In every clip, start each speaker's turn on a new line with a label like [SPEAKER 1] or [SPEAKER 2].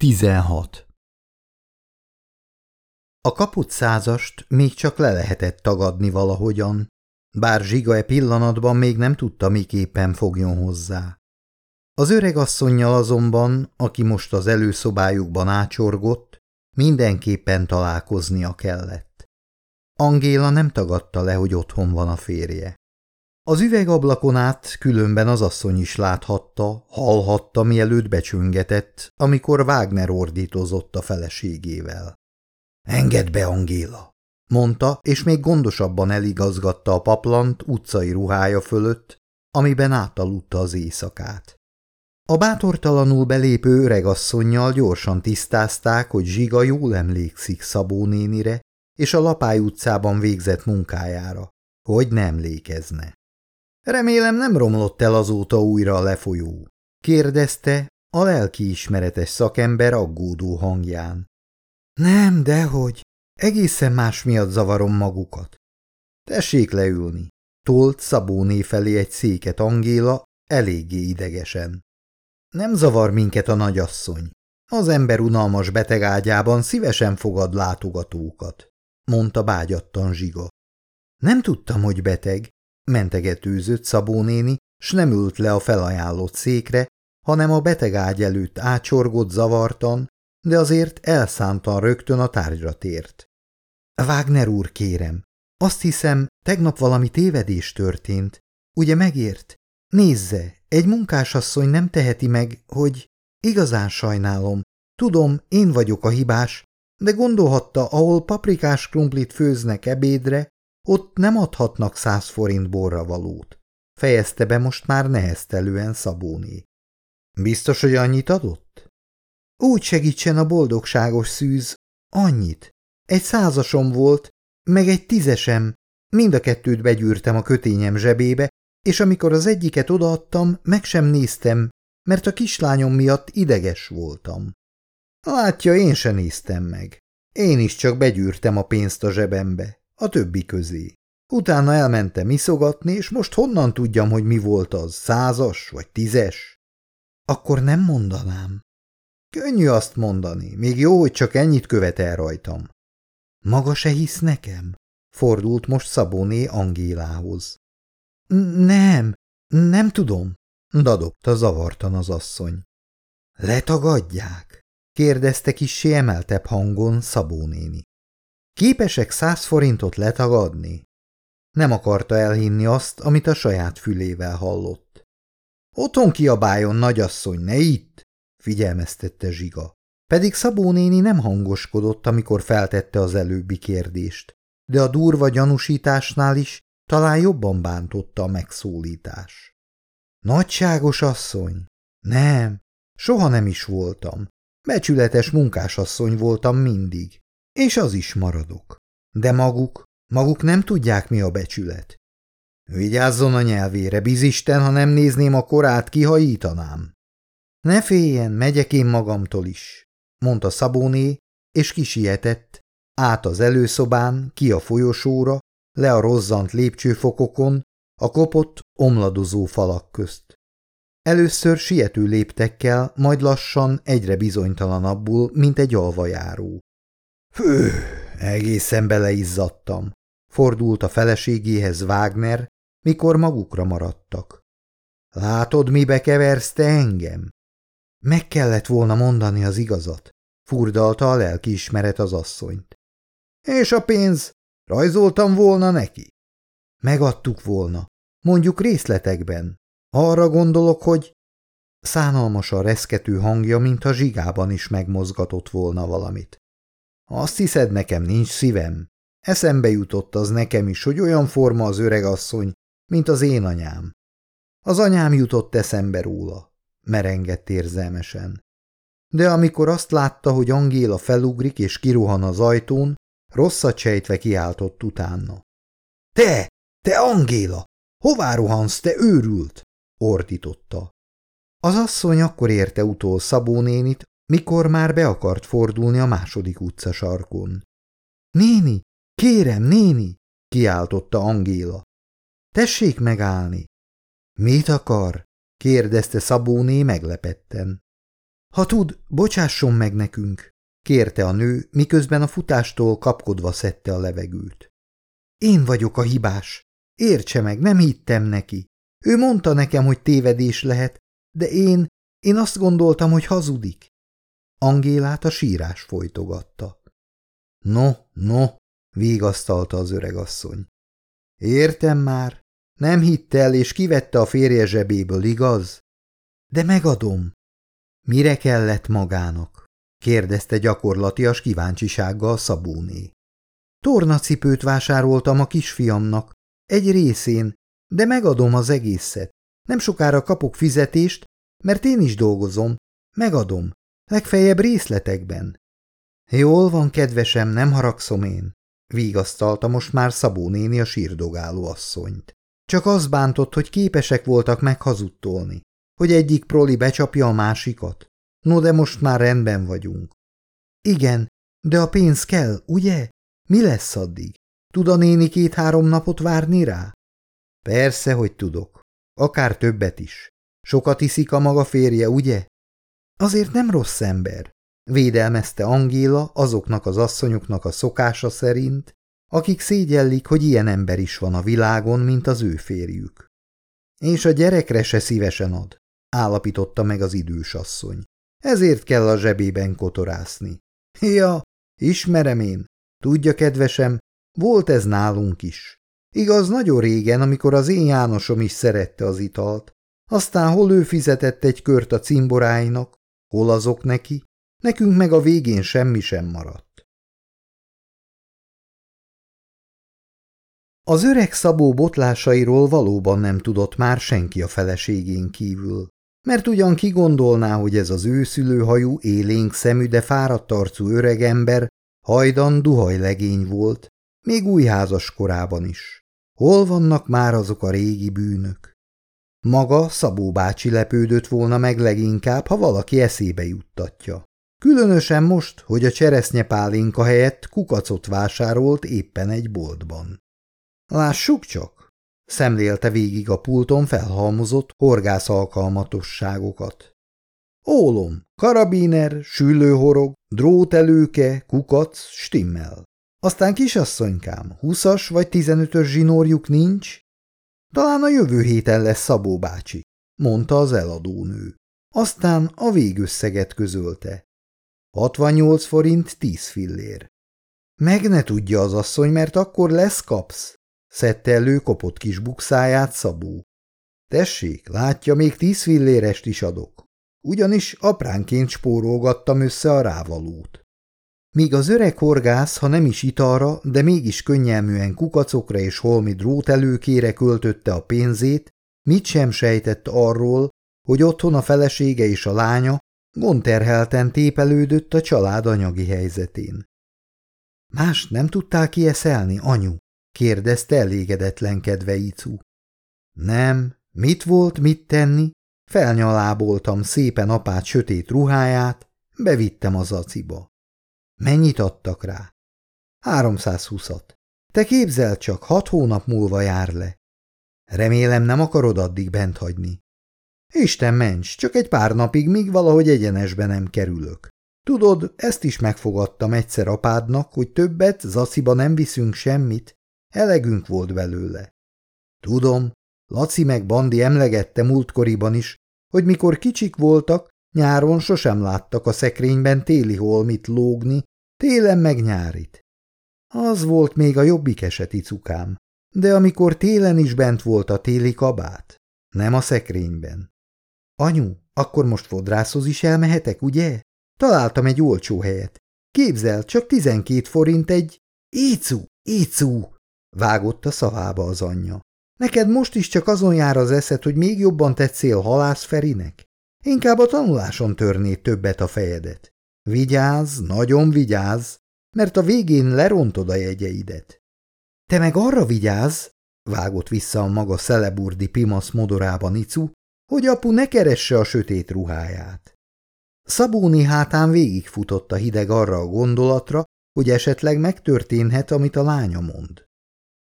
[SPEAKER 1] 16. A kaput százast még csak le lehetett tagadni valahogyan, bár Zsiga e pillanatban még nem tudta, miképpen fogjon hozzá. Az öreg asszonynal azonban, aki most az előszobájukban ácsorgott, mindenképpen találkoznia kellett. Angéla nem tagadta le, hogy otthon van a férje. Az üvegablakon át különben az asszony is láthatta, hallhatta, mielőtt becsöngetett, amikor Wagner ordítozott a feleségével. – Engedd be, Angéla! – mondta, és még gondosabban eligazgatta a paplant utcai ruhája fölött, amiben átaludta az éjszakát. A bátortalanul belépő öregasszonynal gyorsan tisztázták, hogy Zsiga jól emlékszik Szabó nénire és a Lapály utcában végzett munkájára, hogy nem lékezne. Remélem nem romlott el azóta újra a lefolyó, kérdezte a lelkiismeretes szakember aggódó hangján. Nem, dehogy. Egészen más miatt zavarom magukat. Tessék leülni. Tolt Szabóné felé egy széket Angéla, eléggé idegesen. Nem zavar minket a nagyasszony. Az ember unalmas betegágyában szívesen fogad látogatókat, mondta bágyattan Zsiga. Nem tudtam, hogy beteg, Mentegetőzött Szabó néni, s nem ült le a felajánlott székre, hanem a beteg ágy előtt ácsorgott zavartan, de azért elszántan rögtön a tárgyra tért. Wagner úr, kérem, azt hiszem, tegnap valami tévedés történt. Ugye megért? Nézze, egy munkásasszony nem teheti meg, hogy igazán sajnálom. Tudom, én vagyok a hibás, de gondolhatta, ahol paprikás krumplit főznek ebédre, ott nem adhatnak száz forint borra valót. Fejezte be most már neheztelően Szabóné. Biztos, hogy annyit adott? Úgy segítsen a boldogságos szűz. Annyit. Egy százasom volt, meg egy tízesem. Mind a kettőt begyűrtem a kötényem zsebébe, és amikor az egyiket odaadtam, meg sem néztem, mert a kislányom miatt ideges voltam. Látja, én se néztem meg. Én is csak begyűrtem a pénzt a zsebembe a többi közé. Utána elmentem iszogatni, és most honnan tudjam, hogy mi volt az, százas vagy tízes? Akkor nem mondanám. Könnyű azt mondani, még jó, hogy csak ennyit követel rajtam. Maga se hisz nekem? Fordult most Szabóné Angélához. Nem, nem tudom, dadogta zavartan az asszony. Letagadják? kérdezte kissé emeltebb hangon Szabó néni. Képesek száz forintot letagadni? Nem akarta elhinni azt, amit a saját fülével hallott. Otthon kiabáljon, nagyasszony, ne itt! figyelmeztette Zsiga. Pedig Szabó néni nem hangoskodott, amikor feltette az előbbi kérdést, de a durva gyanúsításnál is talán jobban bántotta a megszólítás. Nagyságos asszony? Nem, soha nem is voltam. Becsületes munkásasszony voltam mindig. És az is maradok. De maguk, maguk nem tudják, mi a becsület. Vigyázzon a nyelvére, bizisten, ha nem nézném a korát, kihajítanám. Ne féljen, megyek én magamtól is, mondta Szabóné, és kisietett, át az előszobán, ki a folyosóra, le a rozzant lépcsőfokokon, a kopott, omladozó falak közt. Először siető léptekkel, majd lassan egyre bizonytalanabbul, mint egy alvajáró. Fő, egészen beleizzadtam, fordult a feleségéhez Wagner, mikor magukra maradtak. Látod, mibe keversz te engem? Meg kellett volna mondani az igazat, furdalta a lelkiismeret az asszonyt. És a pénz? Rajzoltam volna neki? Megadtuk volna, mondjuk részletekben. Arra gondolok, hogy... Szánalmas a reszkető hangja, mintha zsigában is megmozgatott volna valamit. Azt hiszed, nekem nincs szívem? Eszembe jutott az nekem is, hogy olyan forma az öregasszony, mint az én anyám. Az anyám jutott eszembe róla, merengett érzelmesen. De amikor azt látta, hogy Angéla felugrik és kiruhan az ajtón, rosszat sejtve kiáltott utána. – Te! Te Angéla! Hová rohansz, te őrült? – ordította. Az asszony akkor érte utol Szabó nénit, mikor már be akart fordulni a második utca sarkon. – Néni, kérem, néni! – kiáltotta Angéla. – Tessék megállni! – Mit akar? – kérdezte Szabóné meglepetten. Ha tud, bocsásson meg nekünk, kérte a nő, miközben a futástól kapkodva szedte a levegőt. Én vagyok a hibás. Értse meg, nem hittem neki. Ő mondta nekem, hogy tévedés lehet, de én, én azt gondoltam, hogy hazudik. Angélát a sírás folytogatta. No, no, végasztalta az öregasszony. Értem már, nem hitt el, és kivette a férje zsebéből, igaz? De megadom. Mire kellett magának? kérdezte gyakorlatias kíváncsisággal Szabóné. Tornacipőt vásároltam a kisfiamnak, egy részén, de megadom az egészet. Nem sokára kapok fizetést, mert én is dolgozom. Megadom. Legfeljebb részletekben. Jól van, kedvesem, nem haragszom én. Vígasztalta most már Szabó néni a sírdogáló asszonyt. Csak az bántott, hogy képesek voltak meghazudtolni, hogy egyik proli becsapja a másikat. No, de most már rendben vagyunk. Igen, de a pénz kell, ugye? Mi lesz addig? Tud a néni két-három napot várni rá? Persze, hogy tudok. Akár többet is. Sokat iszik a maga férje, ugye? Azért nem rossz ember, védelmezte Angéla azoknak az asszonyoknak a szokása szerint, akik szégyellik, hogy ilyen ember is van a világon, mint az ő férjük. És a gyerekre se szívesen ad, állapította meg az idős asszony. Ezért kell a zsebében kotorászni. Ja, ismerem én. Tudja, kedvesem, volt ez nálunk is. Igaz, nagyon régen, amikor az én Jánosom is szerette az italt. Aztán hol ő fizetett egy kört a cimboráinak, hol azok neki, nekünk meg a végén semmi sem maradt. Az öreg Szabó botlásairól valóban nem tudott már senki a feleségén kívül, mert ugyan ki gondolná, hogy ez az őszülőhajú, élénk szemű, de fáradt arcú öregember hajdan duhajlegény volt, még új házas korában is. Hol vannak már azok a régi bűnök? Maga Szabó bácsi lepődött volna meg leginkább, ha valaki eszébe juttatja. Különösen most, hogy a cseresznyepálinka helyett kukacot vásárolt éppen egy boltban. Lássuk csak! Szemlélte végig a pulton felhalmozott horgász alkalmatosságokat. Ólom, karabiner, süllőhorog, drótelőke, kukac, stimmel. Aztán kisasszonykám, huszas vagy tizenötös zsinórjuk nincs? Talán a jövő héten lesz Szabó bácsi, mondta az eladónő. Aztán a végösszeget közölte. 68 forint 10 fillér. Meg ne tudja az asszony, mert akkor lesz kapsz, szedte elő kopott kis bukszáját Szabó. Tessék, látja, még tíz fillérest is adok. Ugyanis apránként spórolgattam össze a rávalót. Míg az öreg horgász, ha nem is italra, de mégis könnyelműen kukacokra és holmi drótelőkére költötte a pénzét, mit sem sejtett arról, hogy otthon a felesége és a lánya gondterhelten tépelődött a család anyagi helyzetén. Más nem tudtál kieszelni, anyu? kérdezte elégedetlenkedve Icu. Nem, mit volt mit tenni? Felnyaláboltam szépen apát sötét ruháját, bevittem az aciba. Mennyit adtak rá? 320-at. Te képzel csak, hat hónap múlva jár le. Remélem nem akarod addig bent hagyni. Isten ments, csak egy pár napig, míg valahogy egyenesbe nem kerülök. Tudod, ezt is megfogadtam egyszer apádnak, hogy többet zaciba nem viszünk semmit. Elegünk volt belőle. Tudom, Laci meg Bandi emlegette múltkoriban is, hogy mikor kicsik voltak, Nyáron sosem láttak a szekrényben téli holmit lógni, télen meg nyárit. Az volt még a jobbik eseti cukám, de amikor télen is bent volt a téli kabát, nem a szekrényben. Anyu, akkor most fodrászhoz is elmehetek, ugye? Találtam egy olcsó helyet. Képzel, csak tizenkét forint egy... Ícu, ícu! Vágott a szavába az anyja. Neked most is csak azon jár az eszed, hogy még jobban tetszél halász Ferinek? Inkább a tanuláson törné többet a fejedet. Vigyázz, nagyon vigyázz, mert a végén lerontod a jegyeidet. Te meg arra vigyázz, vágott vissza a maga szeleburdi pimasz modorában Icu, hogy apu ne keresse a sötét ruháját. Szabóni hátán végigfutott a hideg arra a gondolatra, hogy esetleg megtörténhet, amit a lánya mond.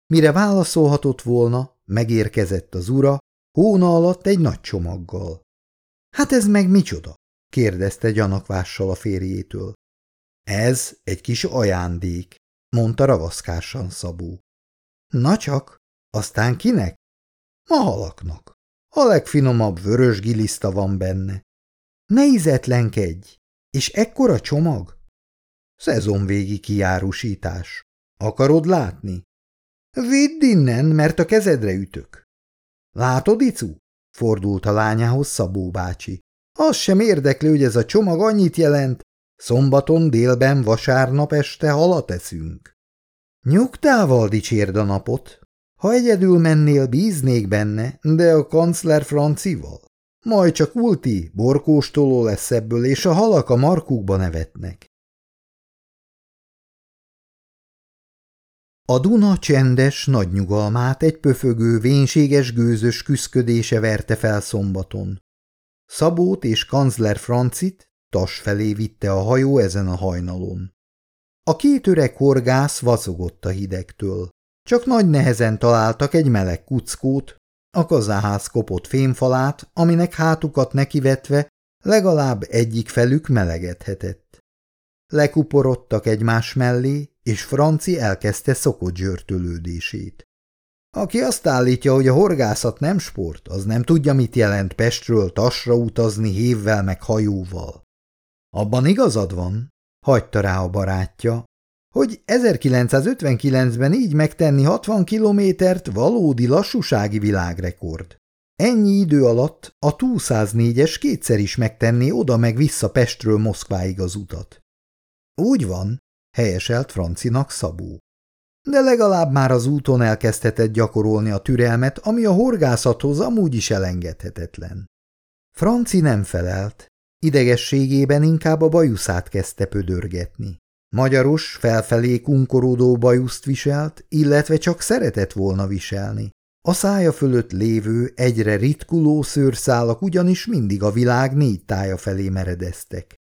[SPEAKER 1] Mire válaszolhatott volna, megérkezett az ura, hóna alatt egy nagy csomaggal. Hát ez meg micsoda? kérdezte gyanakvással a férjétől. Ez egy kis ajándék, mondta ravaszkásan Szabó. Na csak, aztán kinek? A halaknak. A legfinomabb vörös giliszta van benne. Ne izetlenkedj! És ekkora csomag? Szezonvégi kiárusítás. Akarod látni? Vidd innen, mert a kezedre ütök. Látod, Icu? Fordult a lányához Szabó bácsi. Az sem érdekli, hogy ez a csomag annyit jelent. Szombaton délben vasárnap este halat eszünk. Nyugtával dicsérd a napot. Ha egyedül mennél, bíznék benne, de a kancler francival. Majd csak ulti, borkóstoló lesz ebből, és a halak a markukba nevetnek. A Duna csendes nagy nyugalmát egy pöfögő, vénséges gőzös küszködése verte fel szombaton. Szabót és kancler Francit tas felé vitte a hajó ezen a hajnalon. A két öreg horgász vacogott a hidegtől. Csak nagy nehezen találtak egy meleg kuckót, a kazáház kopott fémfalát, aminek hátukat nekivetve legalább egyik felük melegedhetett. Lekuporodtak egymás mellé, és Franci elkezdte szokott zsörtölődését. Aki azt állítja, hogy a horgászat nem sport, az nem tudja, mit jelent Pestről Tasra utazni hévvel meg hajóval. Abban igazad van, hagyta rá a barátja, hogy 1959-ben így megtenni 60 kilométert valódi lassúsági világrekord. Ennyi idő alatt a 204-es kétszer is megtenné oda meg vissza Pestről Moszkváig az utat. Úgy van, helyeselt Francinak Szabó. De legalább már az úton elkezdhetett gyakorolni a türelmet, ami a horgászathoz amúgy is elengedhetetlen. Franci nem felelt, idegességében inkább a bajuszát kezdte pödörgetni. Magyaros, felfelé kunkorodó bajuszt viselt, illetve csak szeretett volna viselni. A szája fölött lévő, egyre ritkuló szőrszálak ugyanis mindig a világ négy tája felé meredeztek.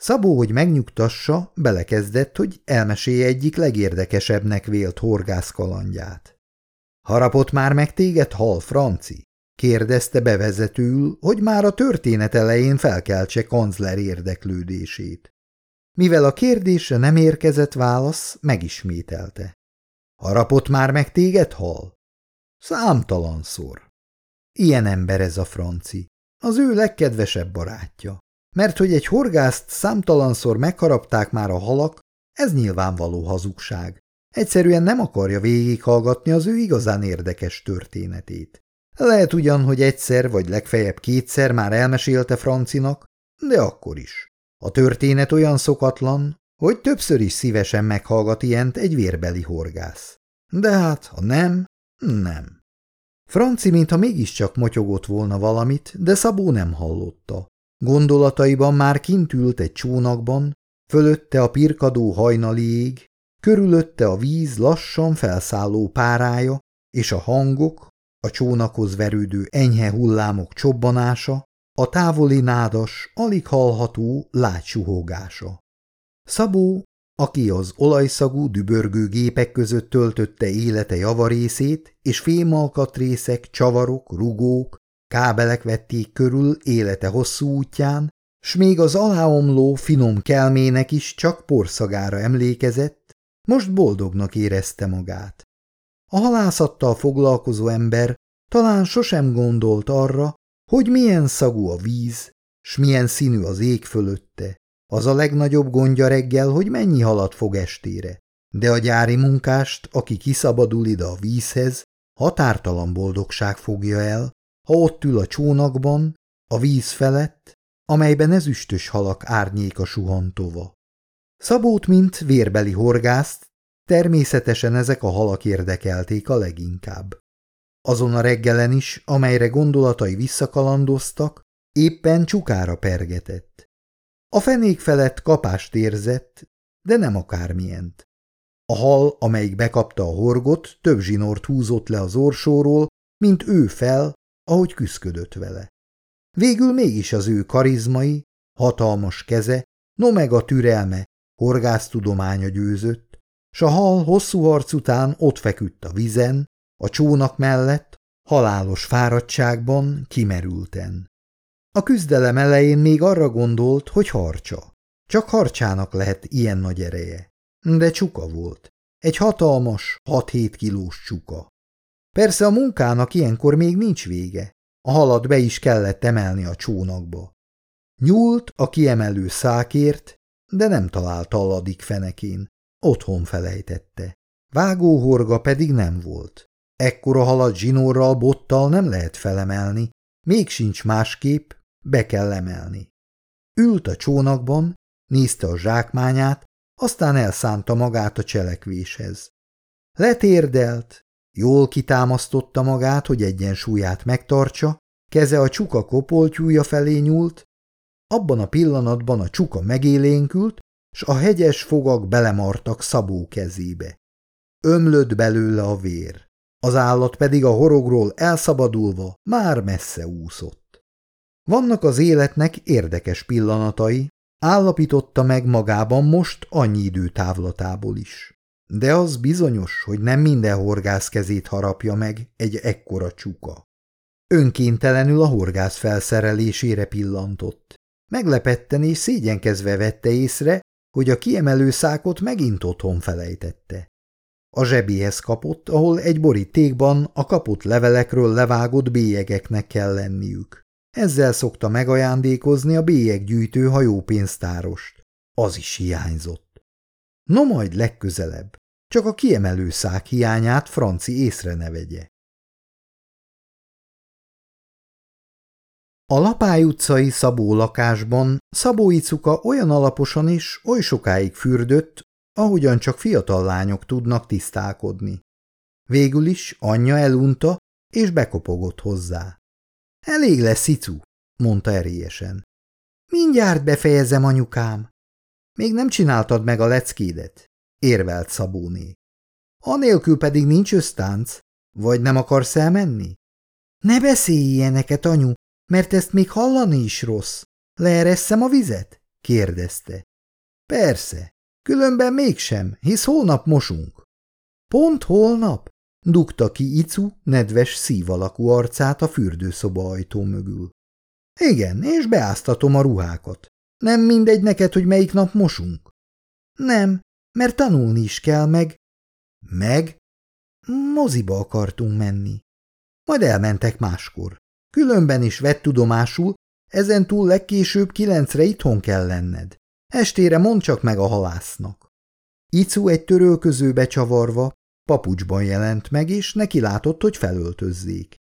[SPEAKER 1] Szabó, hogy megnyugtassa, belekezdett, hogy elmesélje egyik legérdekesebbnek vélt horgászkalandját. – Harapott már meg téged, hal Franci? – kérdezte bevezetőül, hogy már a történet elején felkeltse kancler érdeklődését. Mivel a kérdésre nem érkezett válasz, megismételte. – Harapott már meg téged, hal? – Számtalanszor. Ilyen ember ez a Franci, az ő legkedvesebb barátja. Mert hogy egy horgászt számtalanszor megharapták már a halak, ez nyilvánvaló hazugság. Egyszerűen nem akarja végighallgatni az ő igazán érdekes történetét. Lehet ugyan, hogy egyszer vagy legfeljebb kétszer már elmesélte Francinak, de akkor is. A történet olyan szokatlan, hogy többször is szívesen meghallgat ilyent egy vérbeli horgász. De hát, ha nem, nem. Franci mintha mégiscsak motyogott volna valamit, de Szabó nem hallotta. Gondolataiban már kint ült egy csónakban, fölötte a pirkadó hajnali ég, körülötte a víz lassan felszálló párája, és a hangok, a csónakhoz verődő enyhe hullámok csobbanása, a távoli nádas, alig hallható lágysuhogása. Szabó, aki az olajszagú, dübörgő gépek között töltötte élete javarészét, és fémalkatrészek, csavarok, rugók, Kábelek vették körül élete hosszú útján, s még az aláomló finom kelmének is csak porszagára emlékezett, most boldognak érezte magát. A halászattal foglalkozó ember talán sosem gondolt arra, hogy milyen szagú a víz, s milyen színű az ég fölötte. Az a legnagyobb gondja reggel, hogy mennyi halat fog estére. De a gyári munkást, aki kiszabadul ide a vízhez, határtalan boldogság fogja el, ha ott ül a csónakban, a víz felett, amelyben ezüstös halak árnyéka suhantova. Szabót, mint vérbeli horgászt, természetesen ezek a halak érdekelték a leginkább. Azon a reggelen is, amelyre gondolatai visszakalandoztak, éppen csukára pergetett. A fenék felett kapást érzett, de nem akármilyent. A hal, amelyik bekapta a horgot, több zsinort húzott le az orsóról, mint ő fel, ahogy küszködött vele. Végül mégis az ő karizmai, hatalmas keze, no meg a türelme, horgásztudománya győzött, s a hal hosszú harc után ott feküdt a vizen, a csónak mellett, halálos fáradtságban, kimerülten. A küzdelem elején még arra gondolt, hogy harcsa. Csak harcsának lehet ilyen nagy ereje. De csuka volt. Egy hatalmas, 6-7 kilós csuka. Persze a munkának ilyenkor még nincs vége. A halat be is kellett emelni a csónakba. Nyúlt a kiemelő szákért, de nem találta aladik fenekén. Otthon felejtette. Vágóhorga pedig nem volt. Ekkora halat zsinórral, bottal nem lehet felemelni, még sincs másképp, be kell emelni. Ült a csónakban, nézte a zsákmányát, aztán elszánta magát a cselekvéshez. Letérdelt, jól kitámasztotta magát, hogy egyensúlyát megtartsa, keze a csuka kopoltyúja felé nyúlt, abban a pillanatban a csuka megélénkült, s a hegyes fogak belemartak Szabó kezébe. Ömlött belőle a vér, az állat pedig a horogról elszabadulva már messze úszott. Vannak az életnek érdekes pillanatai, állapította meg magában most annyi idő távlatából is. De az bizonyos, hogy nem minden horgász kezét harapja meg egy ekkora csuka. Önkéntelenül a horgász felszerelésére pillantott. Meglepetten és szégyenkezve vette észre, hogy a kiemelő szákot megint otthon felejtette. A zsebéhez kapott, ahol egy borítékban a kapott levelekről levágott bélyegeknek kell lenniük. Ezzel szokta megajándékozni a bélyeggyűjtő hajópénztárost. Az is hiányzott. No majd legközelebb, csak a kiemelő szák hiányát Franci észre ne vegye. A Lapály utcai Szabó lakásban Szabó Icuka olyan alaposan is oly sokáig fürdött, ahogyan csak fiatal lányok tudnak tisztálkodni. Végül is anyja elunta, és bekopogott hozzá. Elég lesz, Icu, mondta erélyesen. Mindjárt befejezem, anyukám. Még nem csináltad meg a leckédet, érvelt Szabóné. Anélkül pedig nincs ösztánc, vagy nem akarsz elmenni? Ne beszélj ilyeneket, anyu, mert ezt még hallani is rossz. Leeresszem a vizet? kérdezte. Persze, különben mégsem, hisz holnap mosunk. Pont holnap? dugta ki Icu nedves szívalakú arcát a fürdőszoba ajtó mögül. Igen, és beáztatom a ruhákat. Nem mindegy neked, hogy melyik nap mosunk? Nem, mert tanulni is kell meg. Meg? Moziba akartunk menni. Majd elmentek máskor. Különben is vett tudomásul, ezentúl legkésőbb kilencre itthon kell lenned. Estére mond csak meg a halásznak. Icu egy törölközőbe csavarva, papucsban jelent meg, és neki látott, hogy felöltözzék.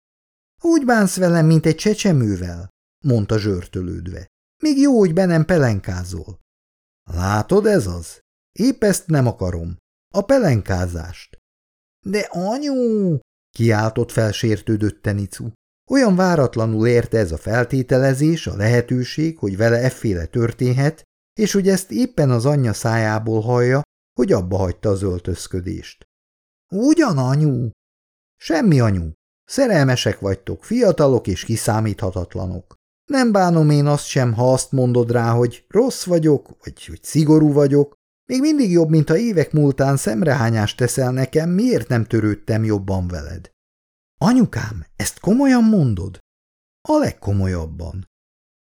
[SPEAKER 1] Úgy bánsz velem, mint egy csecsemővel, mondta zsörtölődve. Még jó, hogy be nem pelenkázol. Látod, ez az? Épp ezt nem akarom. A pelenkázást. De anyu! kiáltott felsértődötten Icu. Olyan váratlanul érte ez a feltételezés, a lehetőség, hogy vele efféle történhet, és hogy ezt éppen az anyja szájából hallja, hogy abba hagyta az öltözködést. Ugyan, anyu? Semmi, anyu. Szerelmesek vagytok, fiatalok és kiszámíthatatlanok. Nem bánom én azt sem, ha azt mondod rá, hogy rossz vagyok, vagy hogy szigorú vagyok. Még mindig jobb, mint ha évek múltán szemrehányást teszel nekem, miért nem törődtem jobban veled. Anyukám, ezt komolyan mondod? A legkomolyabban.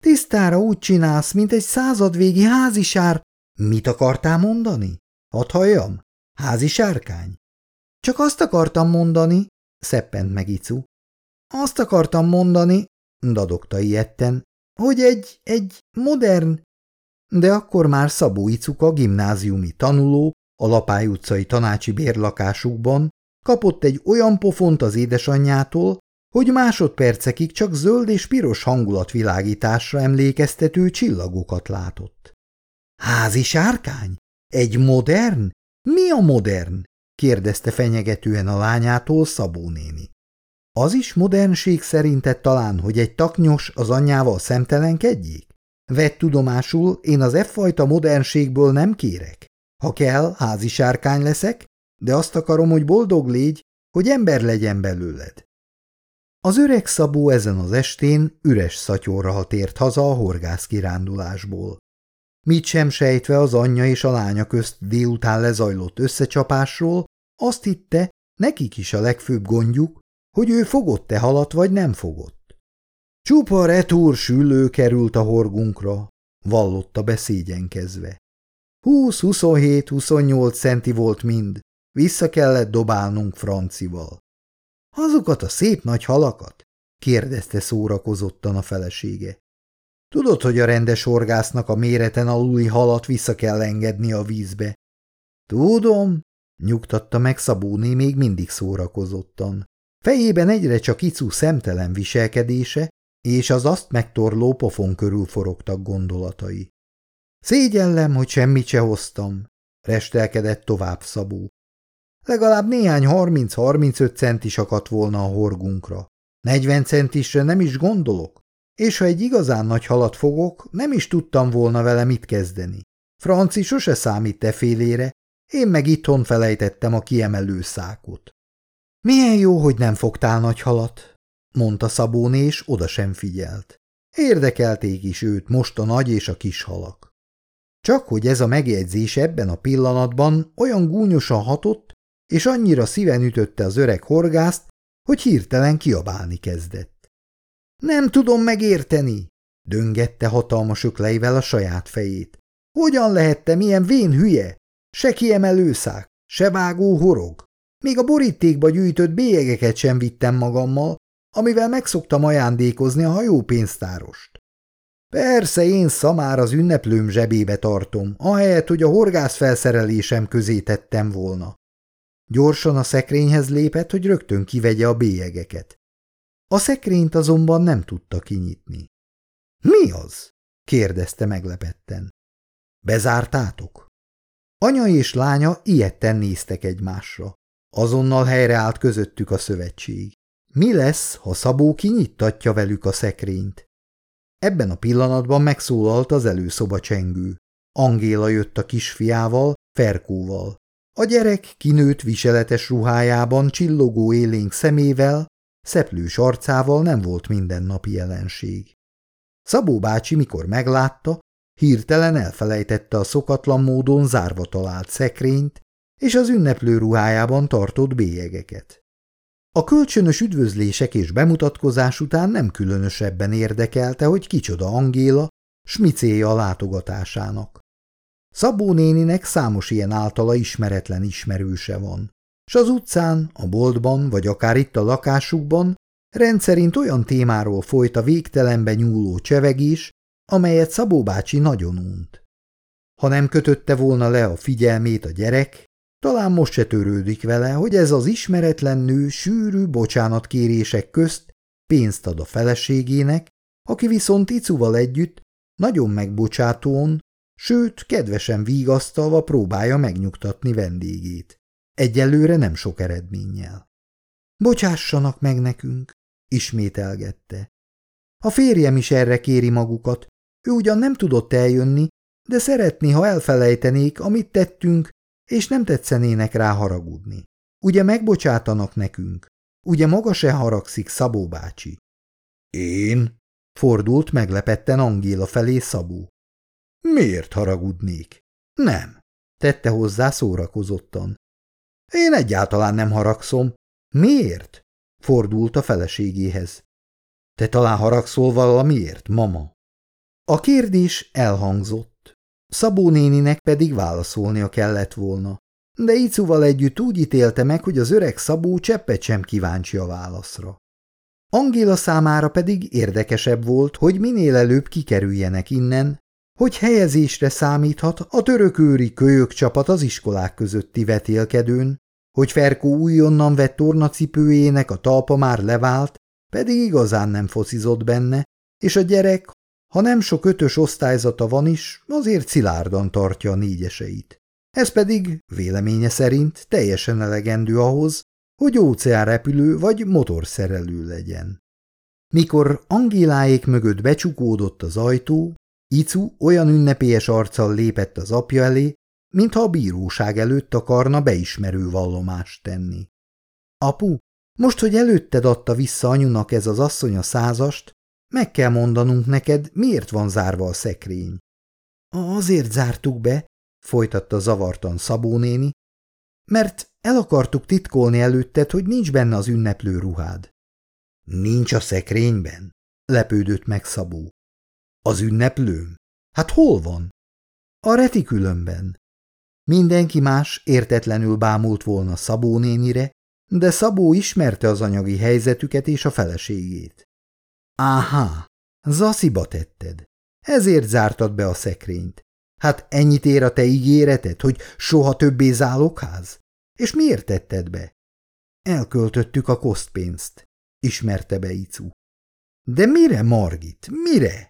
[SPEAKER 1] Tisztára úgy csinálsz, mint egy századvégi házisár. Mit akartál mondani? Hadd halljam? Házi sárkány? Csak azt akartam mondani, szeppent meg Icu. Azt akartam mondani, dadogta ilyetten, hogy egy, egy modern... De akkor már Szabó Icuka gimnáziumi tanuló a Lapály utcai tanácsi bérlakásukban kapott egy olyan pofont az édesanyjától, hogy másodpercekig csak zöld és piros hangulatvilágításra emlékeztető csillagokat látott. Házi sárkány? Egy modern? Mi a modern? kérdezte fenyegetően a lányától Szabó néni. Az is modernség szerinted talán, hogy egy taknyos az anyjával szemtelenkedjék? Vett tudomásul, én az e-fajta modernségből nem kérek. Ha kell, házi sárkány leszek, de azt akarom, hogy boldog légy, hogy ember legyen belőled. Az öreg Szabó ezen az estén üres szatyorral tért haza a horgász kirándulásból. Mit sem sejtve az anyja és a lánya közt délután lezajlott összecsapásról, azt hitte, nekik is a legfőbb gondjuk, hogy ő fogott-e halat vagy nem fogott. Csupa retúr süllő került a horgunkra, vallotta be szégyenkezve. Húsz, huszonhét, huszonnyolc centi volt mind, vissza kellett dobálnunk francival. Azokat a szép nagy halakat? kérdezte szórakozottan a felesége. Tudod, hogy a rendes horgásznak a méreten aluli halat vissza kell engedni a vízbe? Tudom, nyugtatta meg Szabóné még mindig szórakozottan. Fejében egyre csak icú szemtelen viselkedése, és az azt megtorló pofon körül forogtak gondolatai. Szégyellem, hogy semmit se hoztam, restelkedett tovább Szabó. Legalább néhány 30-35 centis akadt volna a horgunkra. 40 centisre nem is gondolok, és ha egy igazán nagy halat fogok, nem is tudtam volna vele mit kezdeni. Franci sose számít te félére, én meg itthon felejtettem a kiemelő szákot. Milyen jó, hogy nem fogtál nagy halat, mondta Szabóné, és oda sem figyelt. Érdekelték is őt most a nagy és a kis halak. Csak hogy ez a megjegyzés ebben a pillanatban olyan gúnyosan hatott, és annyira szíven ütötte az öreg horgászt, hogy hirtelen kiabálni kezdett. Nem tudom megérteni, döngette hatalmas ökleivel a saját fejét. Hogyan lehettem ilyen vén hülye? Se kiemelőszák, se vágó horog. Még a borítékba gyűjtött bélyegeket sem vittem magammal, amivel megszoktam ajándékozni a hajópénztárost. Persze én szamár az ünneplőm zsebébe tartom, ahelyett, hogy a horgász felszerelésem közé tettem volna. Gyorsan a szekrényhez lépett, hogy rögtön kivegye a bélyegeket. A szekrényt azonban nem tudta kinyitni. – Mi az? – kérdezte meglepetten. – Bezártátok? Anya és lánya ilyetten néztek egymásra. Azonnal helyreállt közöttük a szövetség. Mi lesz, ha Szabó kinyittatja velük a szekrényt? Ebben a pillanatban megszólalt az előszoba csengő. Angéla jött a kisfiával, Ferkóval. A gyerek kinőtt viseletes ruhájában, csillogó élénk szemével, szeplős arcával nem volt mindennapi jelenség. Szabó bácsi, mikor meglátta, hirtelen elfelejtette a szokatlan módon zárva talált szekrényt és az ünneplő ruhájában tartott bélyegeket. A kölcsönös üdvözlések és bemutatkozás után nem különösebben érdekelte, hogy kicsoda Angéla, smicéja a látogatásának. Szabó néninek számos ilyen általa ismeretlen ismerőse van, s az utcán, a boltban vagy akár itt a lakásukban rendszerint olyan témáról folyt a végtelenbe nyúló csevegés, amelyet Szabó bácsi nagyon unt. Ha nem kötötte volna le a figyelmét a gyerek, talán most se törődik vele, hogy ez az ismeretlen nő sűrű bocsánatkérések közt pénzt ad a feleségének, aki viszont Icuval együtt nagyon megbocsátóan, sőt, kedvesen vígasztalva próbálja megnyugtatni vendégét. Egyelőre nem sok eredménnyel. Bocsássanak meg nekünk, ismételgette. A férjem is erre kéri magukat. Ő ugyan nem tudott eljönni, de szeretné, ha elfelejtenék, amit tettünk, és nem tetszenének rá haragudni. Ugye megbocsátanak nekünk? Ugye maga se haragszik Szabó bácsi? Én? Fordult meglepetten Angéla felé Szabó. Miért haragudnék? Nem, tette hozzá szórakozottan. Én egyáltalán nem haragszom. Miért? Fordult a feleségéhez. Te talán haragszol valamiért, mama? A kérdés elhangzott. Szabó néninek pedig válaszolnia kellett volna. De Icuval együtt úgy ítélte meg, hogy az öreg Szabó cseppet sem kíváncsi a válaszra. Angéla számára pedig érdekesebb volt, hogy minél előbb kikerüljenek innen, hogy helyezésre számíthat a törökőri kölyök csapat az iskolák közötti vetélkedőn, hogy Ferkó újonnan vett tornacipőjének a talpa már levált, pedig igazán nem focizott benne, és a gyerek, ha nem sok ötös osztályzata van is, azért szilárdan tartja a négyeseit. Ez pedig, véleménye szerint, teljesen elegendő ahhoz, hogy óceánrepülő vagy motorszerelő legyen. Mikor Angéláék mögött becsukódott az ajtó, Icu olyan ünnepélyes arccal lépett az apja elé, mintha a bíróság előtt akarna beismerő vallomást tenni. Apu, most, hogy előtted adta vissza anyunak ez az asszony a százast, meg kell mondanunk neked, miért van zárva a szekrény. Azért zártuk be, folytatta zavartan Szabó néni, mert el akartuk titkolni előtted, hogy nincs benne az ünneplő ruhád. Nincs a szekrényben? lepődött meg Szabó. Az ünneplőm? Hát hol van? A retikülömben. Mindenki más értetlenül bámult volna Szabó nénire, de Szabó ismerte az anyagi helyzetüket és a feleségét. Áhá, zasziba tetted. Ezért zártad be a szekrényt. Hát ennyit ér a te ígéreted, hogy soha többé zálogház? És miért tetted be? Elköltöttük a kosztpénzt, ismerte be Icu. De mire, Margit, mire?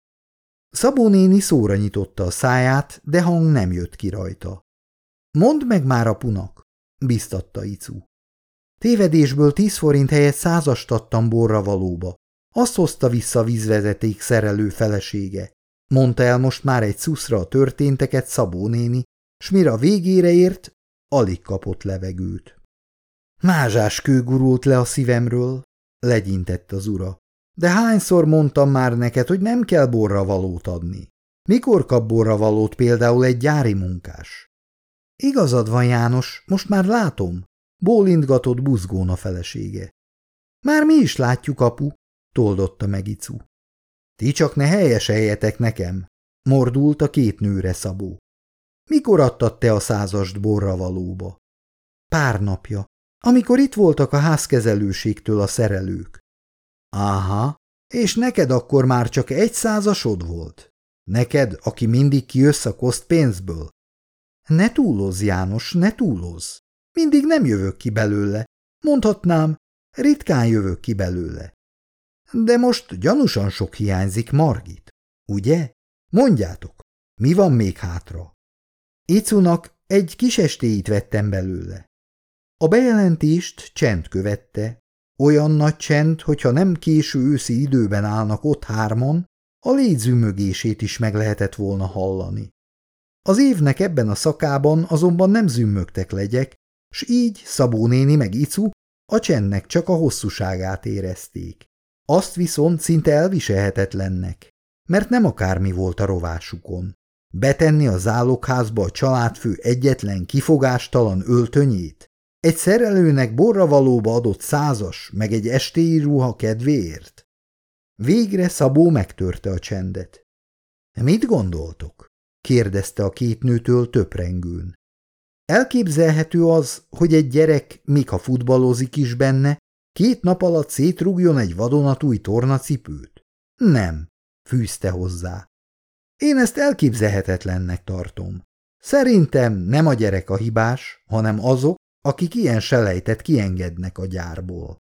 [SPEAKER 1] Szabó néni szóra nyitotta a száját, de hang nem jött ki rajta. Mondd meg már apunak, biztatta Icu. Tévedésből tíz forint helyett százast adtam borra valóba. Azt hozta vissza a vízvezeték szerelő felesége. Mondta el most már egy szuszra a történteket Szabó néni, s mire a végére ért, alig kapott levegőt. Mázsás kő gurult le a szívemről, legyintett az ura. De hányszor mondtam már neked, hogy nem kell borra valót adni? Mikor kap borra valót például egy gyári munkás? Igazad van, János, most már látom, bólintgatott buzgón a felesége. Már mi is látjuk, apu, toldotta meg. Ti csak ne helyeseljetek nekem, mordult a két nőre Szabó. Mikor adtad te a százast borra valóba? Pár napja, amikor itt voltak a házkezelőségtől a szerelők. Áha, és neked akkor már csak egy százasod volt? Neked, aki mindig kijössz a kosztpénzből? Ne túloz, János, ne túloz. Mindig nem jövök ki belőle. Mondhatnám, ritkán jövök ki belőle. De most gyanúsan sok hiányzik, Margit, ugye? Mondjátok, mi van még hátra? Icunak egy kis estéit vettem belőle. A bejelentést csend követte, olyan nagy csend, hogyha nem késő őszi időben állnak ott hárman, a légy is meg lehetett volna hallani. Az évnek ebben a szakában azonban nem zümmögtek legyek, s így Szabó néni meg Icu a csendnek csak a hosszúságát érezték. Azt viszont szinte elviselhetetlennek, mert nem akármi volt a rovásukon. Betenni a zálogházba a családfő egyetlen kifogástalan öltönyét? Egy szerelőnek borra valóba adott százas, meg egy estéi ruha kedvéért? Végre Szabó megtörte a csendet. – Mit gondoltok? – kérdezte a két nőtől töprengőn. Elképzelhető az, hogy egy gyerek, míg ha futballozik is benne, két nap alatt szétrugjon egy vadonatúj tornacipőt? Nem, fűzte hozzá. Én ezt elképzelhetetlennek tartom. Szerintem nem a gyerek a hibás, hanem azok, akik ilyen selejtet kiengednek a gyárból.